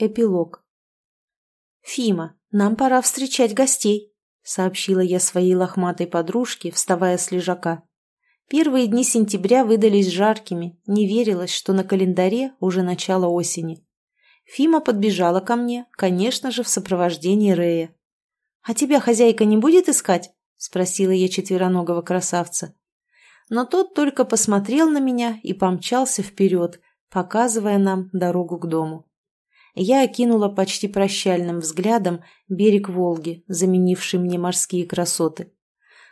Эпилог. «Фима, нам пора встречать гостей», — сообщила я своей лохматой подружке, вставая с лежака. Первые дни сентября выдались жаркими, не верилось, что на календаре уже начало осени. Фима подбежала ко мне, конечно же, в сопровождении Рея. «А тебя хозяйка не будет искать?» — спросила я четвероногого красавца. Но тот только посмотрел на меня и помчался вперед, показывая нам дорогу к дому. Я окинула почти прощальным взглядом берег Волги, заменивший мне морские красоты.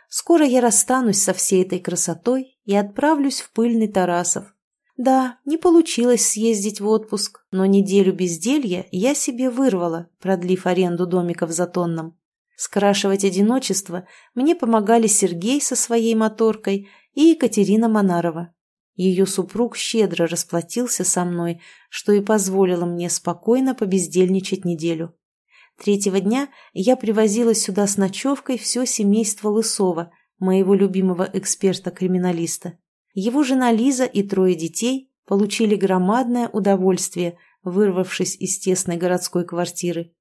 Скоро я расстанусь со всей этой красотой и отправлюсь в пыльный Тарасов. Да, не получилось съездить в отпуск, но неделю безделья я себе вырвала, продлив аренду домика в Затонном. Скрашивать одиночество мне помогали Сергей со своей моторкой и Екатерина Монарова. Ее супруг щедро расплатился со мной, что и позволило мне спокойно побездельничать неделю. Третьего дня я привозила сюда с ночевкой все семейство Лысова, моего любимого эксперта-криминалиста. Его жена Лиза и трое детей получили громадное удовольствие, вырвавшись из тесной городской квартиры.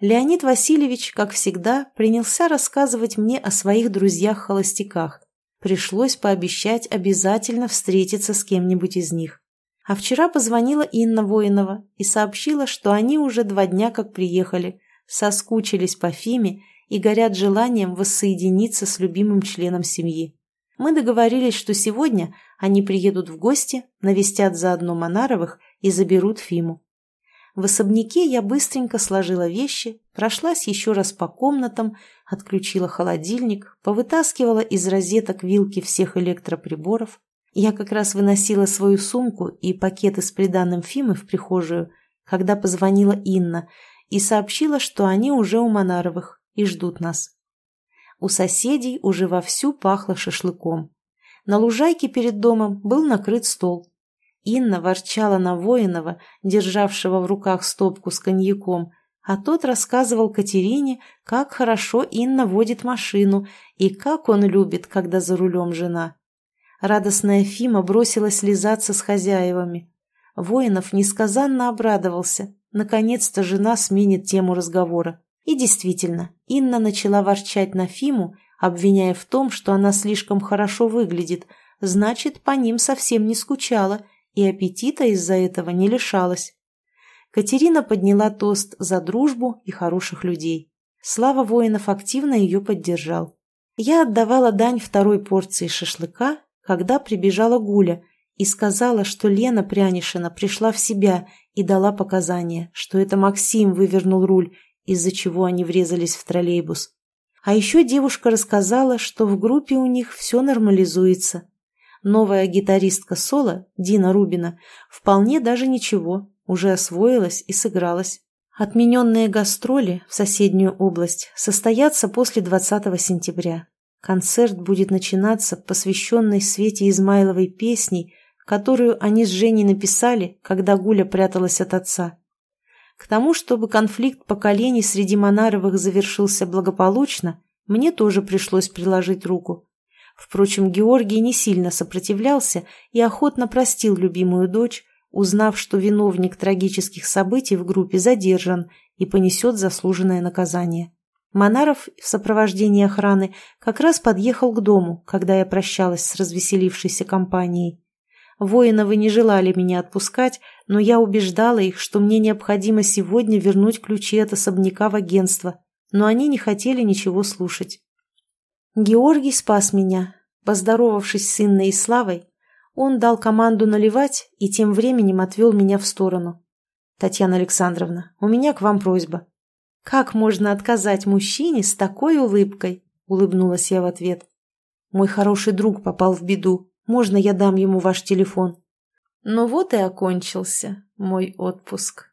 Леонид Васильевич, как всегда, принялся рассказывать мне о своих друзьях-холостяках, Пришлось пообещать обязательно встретиться с кем-нибудь из них. А вчера позвонила Инна Воинова и сообщила, что они уже два дня как приехали, соскучились по Фиме и горят желанием воссоединиться с любимым членом семьи. Мы договорились, что сегодня они приедут в гости, навестят заодно Монаровых и заберут Фиму. В особняке я быстренько сложила вещи, прошлась еще раз по комнатам, отключила холодильник, повытаскивала из розеток вилки всех электроприборов. Я как раз выносила свою сумку и пакеты с приданным Фимы в прихожую, когда позвонила Инна и сообщила, что они уже у Монаровых и ждут нас. У соседей уже вовсю пахло шашлыком. На лужайке перед домом был накрыт стол. Инна ворчала на Воинова, державшего в руках стопку с коньяком, а тот рассказывал Катерине, как хорошо Инна водит машину и как он любит, когда за рулем жена. Радостная Фима бросилась лизаться с хозяевами. Воинов несказанно обрадовался. Наконец-то жена сменит тему разговора. И действительно, Инна начала ворчать на Фиму, обвиняя в том, что она слишком хорошо выглядит, значит, по ним совсем не скучала и аппетита из-за этого не лишалась. Катерина подняла тост за дружбу и хороших людей. Слава воинов активно ее поддержал. Я отдавала дань второй порции шашлыка, когда прибежала Гуля и сказала, что Лена Прянишина пришла в себя и дала показания, что это Максим вывернул руль, из-за чего они врезались в троллейбус. А еще девушка рассказала, что в группе у них все нормализуется, Новая гитаристка соло, Дина Рубина, вполне даже ничего, уже освоилась и сыгралась. Отмененные гастроли в соседнюю область состоятся после 20 сентября. Концерт будет начинаться посвященной Свете Измайловой песней, которую они с Женей написали, когда Гуля пряталась от отца. К тому, чтобы конфликт поколений среди Монаровых завершился благополучно, мне тоже пришлось приложить руку. Впрочем, Георгий не сильно сопротивлялся и охотно простил любимую дочь, узнав, что виновник трагических событий в группе задержан и понесет заслуженное наказание. Монаров в сопровождении охраны как раз подъехал к дому, когда я прощалась с развеселившейся компанией. Воиновы не желали меня отпускать, но я убеждала их, что мне необходимо сегодня вернуть ключи от особняка в агентство, но они не хотели ничего слушать. Георгий спас меня. Поздоровавшись с Инной и Славой, он дал команду наливать и тем временем отвел меня в сторону. «Татьяна Александровна, у меня к вам просьба». «Как можно отказать мужчине с такой улыбкой?» — улыбнулась я в ответ. «Мой хороший друг попал в беду. Можно я дам ему ваш телефон?» Ну вот и окончился мой отпуск.